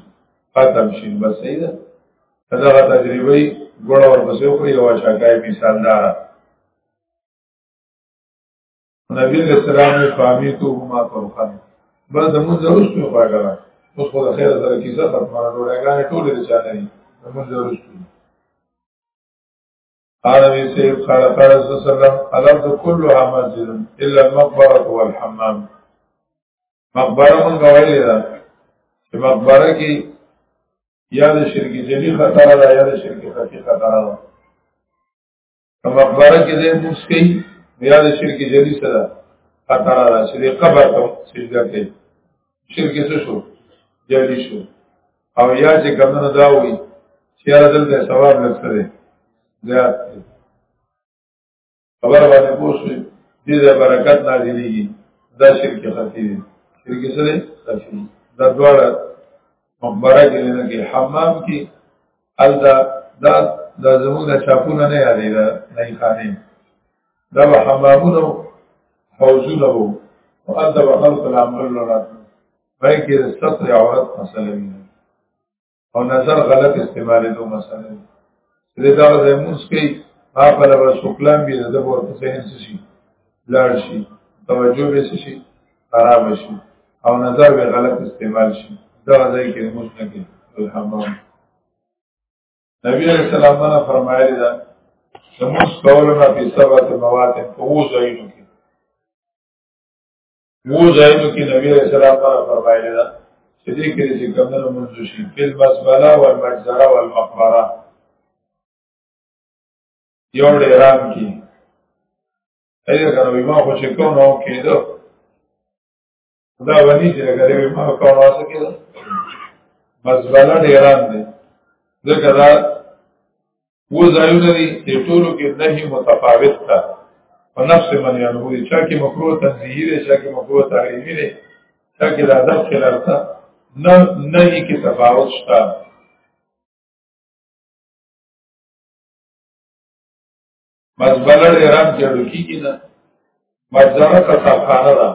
S1: ختم شي بس صحیح ده دغه تجربه ګوړ او پسې خره یو شاګای مثال دار نبی علیہ السلام فامی تو ما فرقان بس زمون ضرورت په خواږه اوس خو د خیر سره کیسه ختمه ډوړګانې ټولې چا نه دي زمون ضرورت قال ابي سيف قال قال رسول الله صلى الله عليه وسلم الارض كلها مسجد الا المقبره والحمام مقبره من قويل ده چې مقبره کې یا د شرک جلی خطر ده یا د شرک خفي خطر ده مقبره کې دې موږ کوي یا د شرک جلی سره خطر ده چې قبر ته سجده کوي شرک څه شو جدي شو او یا چې کمنو دا وي چې را دلته ثواب لسره زیات دی خبر باندې پوښتې دې د برکت نازلېږي دا شرک خفي دی شرک سره خفي دا دواړه مقبره کې نه کې حمام کې الدا دا د زموږ د چاپونه نه یادې دا نه خانه دا به حمامونه وو حوضونه وو او هلته به خلکو له امر له راتلو پای کې د ستر عورت مسله وي او نظر غلط استعمالېدو مسله وي چې دا ځای مونځ کوي ما په لور شکلان بي د ورته ذهن شي لاړ شي توجه به شي خراب شي او نظر به غلط استعمال شي دا ځای کې مونږ نه کوي الحمام نبی علیہ السلام باندې فرمایلی دا سموس کولنا فی سبعه مواد فوو زینو کې وو زینو کې نبی علیہ السلام باندې فرمایلی دا چې دې کې چې کمنو منځ شي فل مسبلا والمجزره والمقبره یو ډیران کې اې دا کنه ما خو چې کوم نو کېدو دا ونی چې لکه دی ما په واسه کې ده مزبله ډیران دی ځکه دا و ځایونه دي چې ټولو کې نهي متفاوت ده په نفس باندې انوري چا کې مکروه تنزیهي دی چا کې مکروه تحریمي دی چا کې د ادب خلاف ده نه نهي کې تفاوت شته بس بلړ ایران جوړ کیږي نه بس زمه کتابخانه ده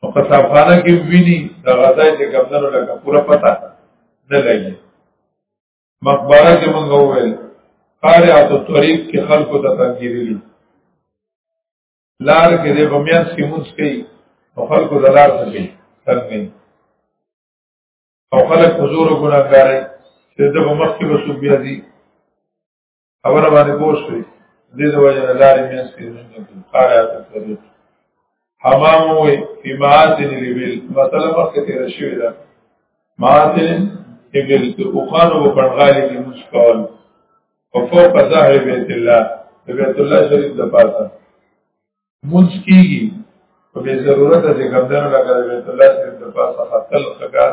S1: او کتابخانه کې ویني د غزا چې کمنو لکه پوره پتا نه لګي مقبره کې مونږ وویل قارعه الطريق کې خلکو ته تنګیرلی لار کې د بمیاس کې مونږ کوي او خلکو د لار څخه څنګه او خلک حضور ګناګاري چې د مخ کې وسو بیا دي خبره باندې پوښتې دې د وجه نه لارې مې سکې نه قایا تفضل حمام وې په ماتن لیبل مثلا وخت کې راشي دا ماتن لیبل ته اوخانو په پړغالي کې مشکل او فوق ظهر بیت الله بیت الله شریف د پاسه مونږ کیږي په بے ضرورت چې ګمدن لګره بیت الله شریف د پاسه خپل خکار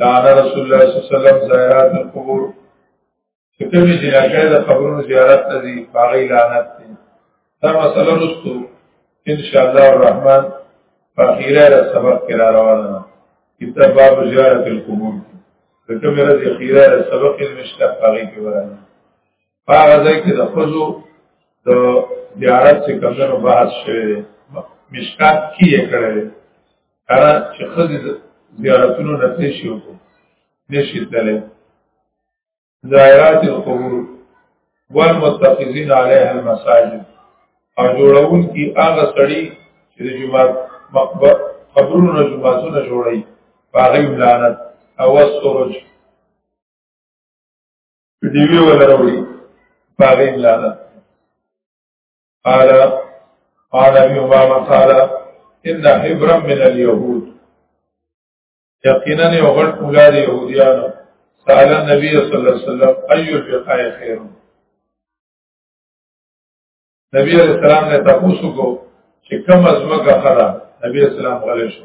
S1: لعن رسول الله صلی الله علیه وسلم زائرات القبور چې کومې جناګه د قبرونو زیارت ته دي باغی لعنت دي دا مسله رسو ان شاء الله الرحمن په اخیره را سبق کې را روانه ده کتاب باب زیارت القبور کومه ورځ اخیره را سبق کې مشته باغی کې ورانه په هغه ځای کې د خزو د زیارت څخه کمنو بحث شوی مشکات کې یې کړی کله چې خزې زیارتونو نتلی شي وکړو نشي تللی زائرات القبور والمتخذین علیها المساجد او جوړون کی هغه سړی چې د جمعات مقبر قبرونو جمعاتونه جوړي باغی لعنت او سورج دیوی ولروی باغی ملانا قال قال ابي امامه قال ان حبرا من اليهود یقینا یو غټ مولا دی يهوديانو سال نبی صلی الله علیه وسلم اي الفقای خیر نبی علیہ السلام نے تاسو کو چې کوم ازمکه خلا نبی اسلام غلی شو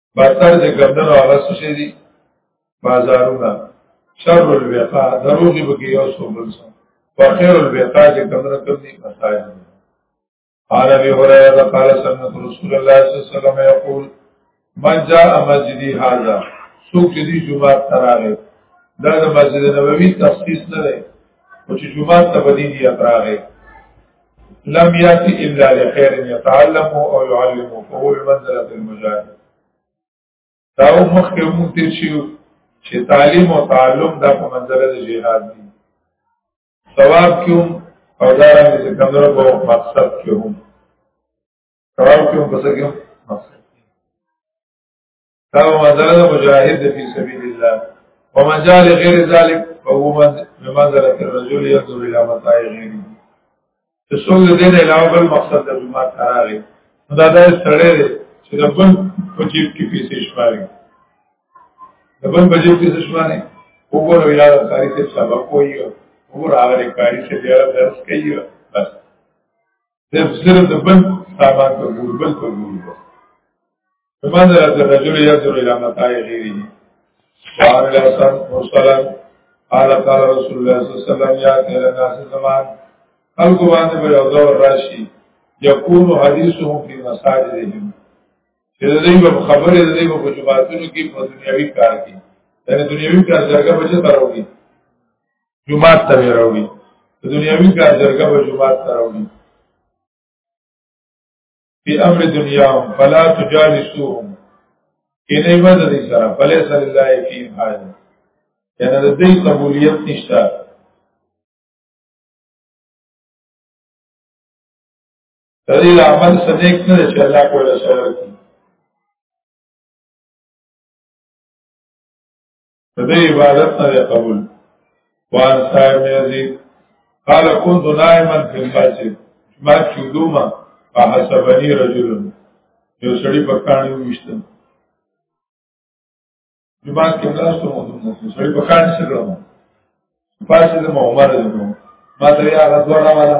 S1: بدتر چې کمدنو هغه څه دي بازارونه شر الوقا دروغي بګي یو څو بل څه وخير الوقا چې کمدنو کوم دي مسائل قال ابي هريره قال سمعت رسول الله صلى الله عليه وسلم يقول من جاء مسجدي هذا سوق چې دي جمعه تراغه دا د مسجد نبوي تخصیص نه دی او چې جمعه ته بدی دی تراغه لم يأتي إلا لخير يتعلمه أو يعلمه فهو بمنزلة المجاهد دا او مخکې مونږ تیر شو چې تعلیم او تعلم دا په منځله د جهاد دي ثواب کوم او دا رنګ چې کمره په مقصد کې هم ثواب کوم پس کوم دا مزل د مجاهد فی سبیل الله ومجال غیر ذلک فهو مزل الرجل ينظر الى متاع غیره څول دې نه علاوه بل مقصد د ما تراغي دا دا سړی دی چې د بل په جیب کې پیسې شماري د بل په جیب کې شماري وګوره ویلا د کاری څخه سبق وایي وګوره هغه کاری څخه درس کوي بس تفسیر د بل سامان ته ګور بل ته ګور فمن رد الرجل ينظر الى متاع غيره وعن الحسن مرسلا قال قال رسول الله صلى الله عليه وسلم ياتي الى الناس زمان خلق باندې به یو دور راشي يكون حديثهم في مساجدهم چې د دې په خبره د دې په جماعتونو کې په دنیوي کار کې یعنی دنیوي کار ځای به چې تر وږي جمعات ته راوړي دنیاوی کار جرګه به جمعات ته راوړي په امر دنیا فلا تجالسوهم کینه به د دې سره فلی صلی الله فی حاج یعنی د دې قبولیت نشته تدې عمل صدیق نه چې الله کوله سره د دې عبادت نه قبول وان صاحب یزید قال كنت نائما في المسجد ما چودوما فحسبني رجل یو سړی په کاني وشتم جماعت کې تاسو مو د سړی په کاني څه کړم پاسه د عمر دې ما ته یې هغه دوه راواله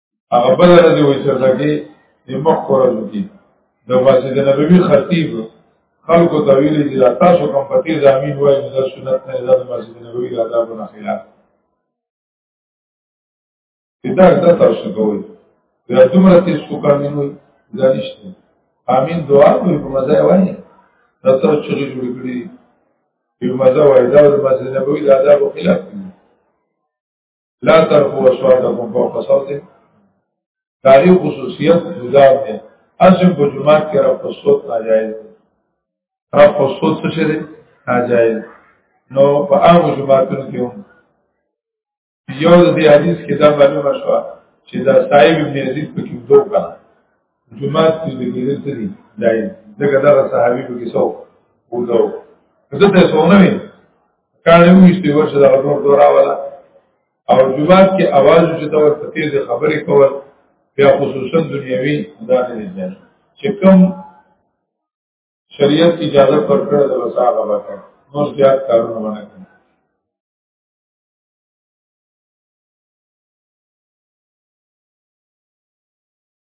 S1: هغه بل ورځ وي چې لګي د مخ کولو کې د مسجد نبوي خطیب خلکو ته ویلي چې تاسو کوم پتی ځامین وایي د سنت نه د مسجد نبوي د آدابو نه خلاف دا د تاسو کوي دا دومره تیز کو کامین وي دا نشته امین دعا کوي په مزه وایي دا تاسو چې جوړ کړی په مزه وایي دا د مسجد نبوي د آدابو خلاف دی لا ترفو اصواتکم فوق صوت داری خصوصیت جدا دی اسم په جماعت کې رب صوت ناجایز دی رب صوت څه شي دی ناجایز نو په عام جماعتونو کې هم یو د دې حدیث کې دا معلومه شو چې دا صاحب ابن عزیز په کې دوه کړه جمعات کې د کېده څه دي دای دغه دغه صحابي په کې سو وځو زه ته سونه وي کار یې وشته ورشه دغه نور دورا والا او جمعات کې आवाज چې دا ورته تیز خبرې کول بیا خصوصا دنیوي دا نه دي چې کوم شریعت اجازه ورکړه د وساغه غواړي نو زیات کارونه باندې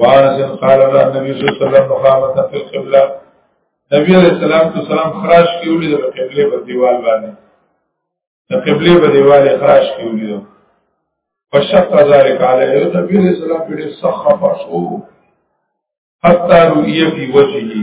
S1: وانس قال الله النبي صلى الله عليه وسلم مقامت في القبلة نبی علیہ السلام تو سلام خراش کی اولی دو قبلے پر دیوال بانے دو قبلے پر دیوال خراش کی اولی دو فشق ذالک علیہ نبی علیہ السلام پیڑے سخفا شو حتی رؤیہ فی وجهی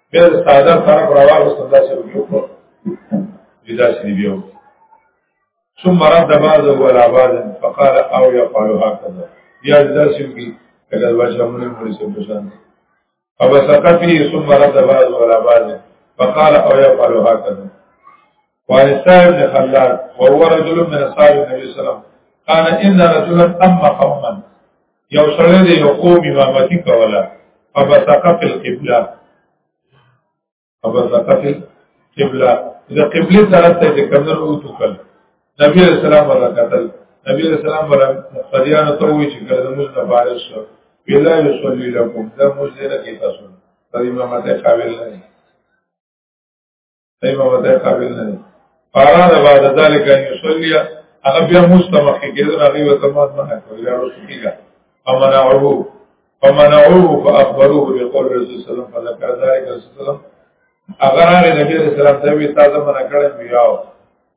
S1: بیا د ساده طرف راوار وسندا سره ویو کو جدا سری بیو ثم رد بعض ولا بعض فقال او يفعل هكذا بیا جدا سری کی کله واشه مونږ مونږ سره پشان او سقفي ثم رد بعض ولا بعض فقال او يفعل هكذا وایسا ابن خلاد وهو رجل من اصحاب النبي صلی الله علیه وسلم قال ان رجلا اما قوما یو سره دی یو قوم امامتی کوله فبسقه فی القبله فبسقه فی القبله اذا قبله طرف ته د کمر او توکل نبی علیہ السلام ولا قتل نبی علیہ السلام ولا مقتدیان ته وی چې کله موږ نه بارش شو ویلا یصلی لكم دا موږ نه کیتا سن پر امامت قابل نه دی په وته قابل نه دی فاران بعد ذلك ان يصلي هغه بیا مستمخ کېدل هغه وته ما نه کوي یا رسول کېږي فمنعوه فمنعوه فاخبروه بقول رسول صلی الله علیه وسلم فذكر ذلك رسول الله اگر هغه نبی رسول الله ته وی تاسو منع کړم بیا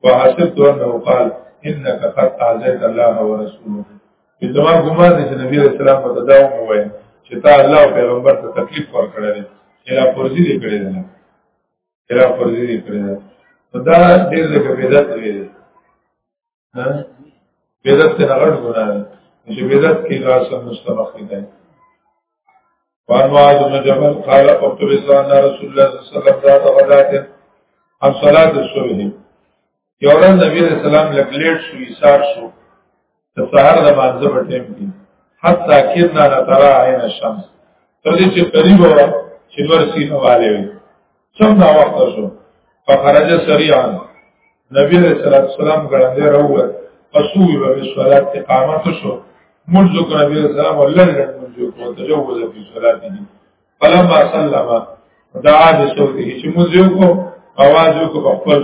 S1: وحسبت انه قال انك قد اعزيت الله ورسوله په زما ګمان دي چې نبی رسول الله ته دا وویل چې تا الله او پیغمبر ته تکلیف ورکړل چې لا پرځي دې کړې ده کرا فرضی دی کړی دا دا ډیر د بدعت دی ها بدعت ته غړ ګنا دی چې بدعت کې خاص مستمخ دی وان واج بن جبل قال قلت بسان رسول الله صلی الله علیه وسلم ذات غدات عن صلاه الصبح یو ورځ نبی رسول الله لک لیټ شو ایثار شو د سحر د مانځه په ټیم کې حتی کنا نترا عین الشمس تر دې چې قریب و چې نور سینه والے وي سم دا وخت شو فخرج سریعا نبی رسول الله صلی الله علیه وسلم ګړندې راووت فسوی و بسولات اقامت شو منذ نبی رسول الله ولن منذ کو تجوز فی صلاته فلما سلم دعا بصوته چې موږ یو کو आवाज یو کو خپل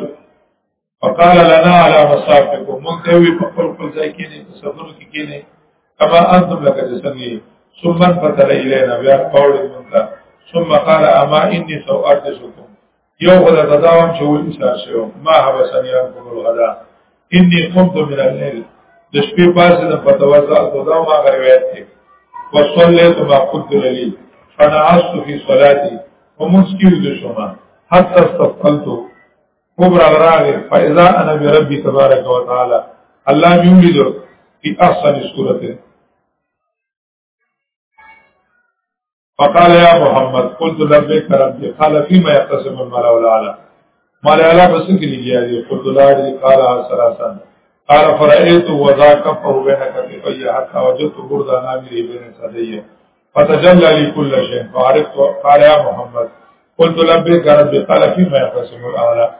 S1: فقال لنا على مصافكم من کوي په خپل خپل ځای کې نه صبر کې کې نه کما انتم لك جسني ثم فتل الينا بیا قول من ثم قال اما اني سوء ارجسكم یو غدا تداوم چې ولې سار شو ما هبه سنیان کوم غدا انی قمت من الليل د شپې پاسه د فتوزا او دا ما غریویت کې وصلیت ما قدر لي فنعست في صلاتي ومسكيو د شما حتى استقلت کبر غراغ فاذا انا بربي تبارك وتعالى الله مولد في احسن صورته فقال يا محمد قلت لبيك ربي قال فيما يقسم الملا والعلا ما لا لا بس کے لیے ہے قلت لا قال سراسن قال فرأيت وذا كفر بين كفي حتى وجدت برد نامي بين صديه فتجلى لي كل شيء فعرفت قال يا محمد قلت لبيك ربي قال فيما يقسم الملا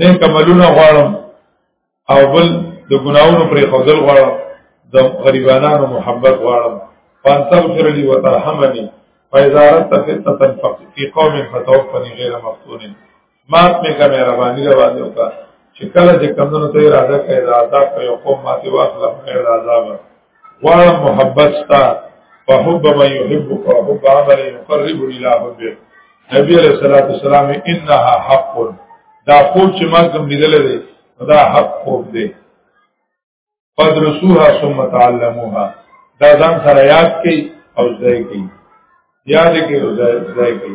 S1: نه کملونه غواړم او بل د ګناونو پرې خوذل غواړم د غریبانو محبت غواړم فانتغفر لي وترحمني فإذا أردت فتنة في قوم فتوفني غير مفتون مات مې کا مهرباني را باندې وکړه چې کله چې کمونو ته اراده کوي دا عذاب کوي قوم ماته واخلم غیر عذاب غواړم محبت ستا فحب من يحبك وحب عمل يقرب الى حبك نبی علیہ الصلوۃ والسلام انها حق دا خوب چې ما کوم لیدل دی دا حق خوب دی فدرسوها ثم تعلموها دا ځان سره یاد کړئ او ځای کړئ یاد کړئ او ځای کړئ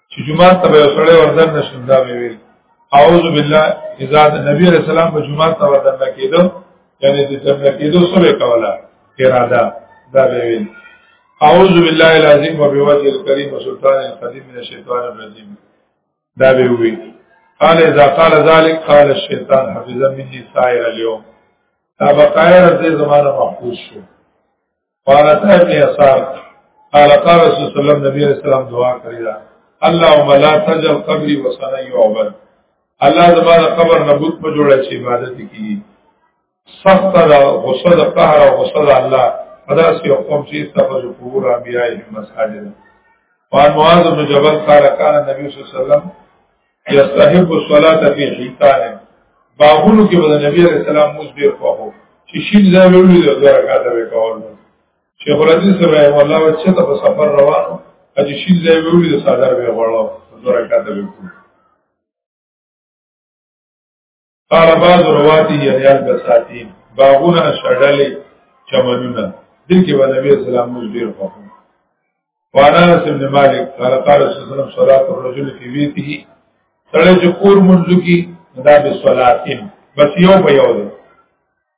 S1: چې جمعه ته یو سړی وردن نشم دا مې ویل اعوذ بالله اذا نبی رسول الله په جمعه ته وردن کېدو یعنی د جمعه کېدو سره کوله اراده دا مې ویل اعوذ بالله العظیم وبوجه الکریم وسلطان القدیم من الشیطان الرجیم دا به وی قال اذا قال ذلك قال الشیطان حفظ مني سائر اليوم دا بقایا رضی زمانه محفوظ شو قال ابن يسار قال قال رسول صلی الله علیه وسلم نبی علیہ السلام دعا کړی دا اللهم لا تجعل قبري وسنا يعبد الله زمانه قبر نبوت په جوړه چې عبادت کیږي سخت دا غصه د قهر او غصه د الله پدا سی حکم چې استفاز قبور انبیاء مساجد وان معاذ بن جبل قال قال النبي صلی الله علیه وسلم یستحب الصلاه فی حیطان بابونو کې به نبی علیہ السلام موږ ډیر خوښو چې شین ځای ویلو د دوه رکعات به کول شیخ الحدیث صلی الله علیه وسلم په سفر روانو چې شین ځای ویلو د صادر به غواړو دوه رکعات به کول قال بعض رواتی یحیات بساتین باغونه شړلې چمنونه دل کې باندې نبی اسلام موږ ډیر خوښو وانا سن مالک قال قال رسول الله صلی الله علیه وسلم فی بیته سره چې کور منځو کې دا به صلاتین بس یو په یو دی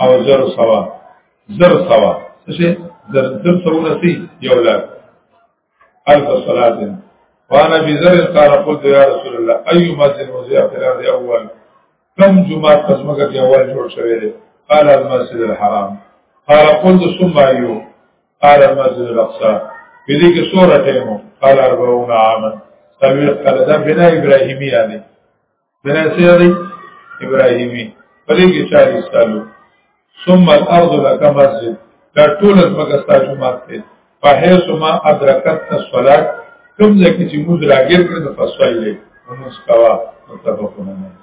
S1: او زر سوا زر سوا څه زر زر سوا نسی یو لک الف صلات وانا بی زر قال قلت یا رسول الله ایو مسجد وزیع فی الارض اول کم جمعه قسمه کې اول جوړ شوی دی قال المسجد الحرام قال قلت ثم ایو قال المسجد الاقصى په دې کې سورته مو قال 40 عاما تلويق قال دا بنا ابراهيمي يعني درسیاری ابراهیمی پدې کې 40 سالو ثم الارض لك مسجد دا ټول ځمکه ستا جمعات ته په هیڅ ما ادرکت الصلاه کوم ځکه چې موږ راګر کړ د فصل له موږ کوا متفقونه نه